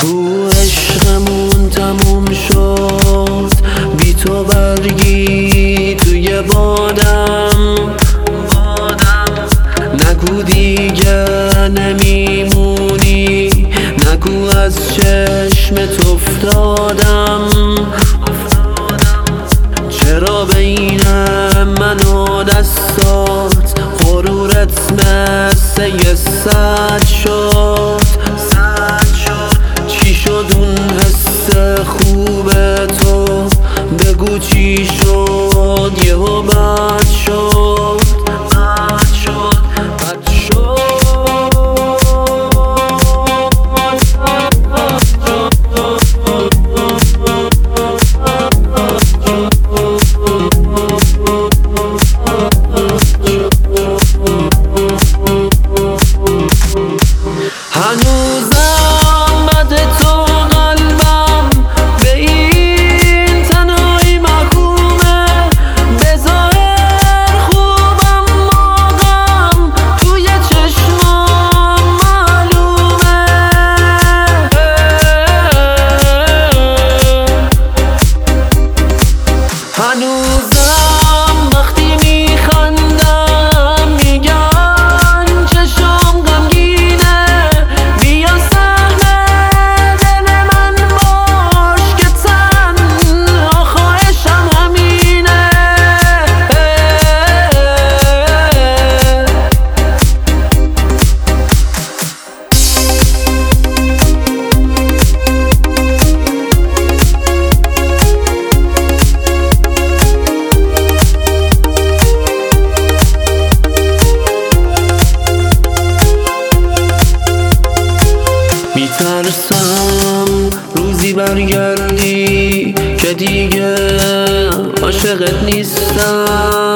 تو عشقمون تموم شد. بی تو برگی توی بادم. نگو دیگه نمیمونی. نگو از چشم تو افتادم. چرا بین من و دستات غرورت مثل یه سد شد؟ شد یهو بد شد loser برگردی که دیگه عاشقت نیستم.